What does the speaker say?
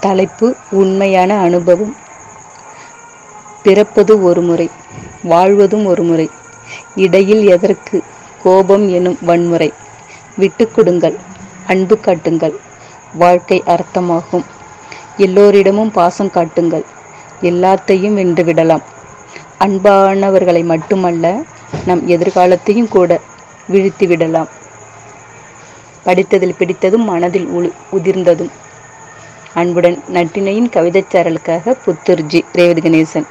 தலைப்பு உண்மையான அனுபவம். பிறப்பது ஒரு முறை வாழ்வதும் ஒரு முறை. இடையில் எதற்கு கோபம் எனும் வன்முறை. விட்டு கொடுங்கள் அன்பு காட்டுங்கள் வாழ்க்கை அர்த்தமாகும். எல்லோரிடமும் பாசம் காட்டுங்கள் எல்லாத்தையும் வென்று விடலாம். அன்பானவர்களை மட்டுமல்ல நம் எதிர்காலத்தையும் கூட வீழ்த்தி விடலாம். படித்ததில் பிடித்ததும் மனதில் உள் உதிர்ந்ததும். அன்புடன் நட்டினையின் கவிதைச்சாரலுக்காக புத்தூர்ஜி ரேவதி கணேசன்.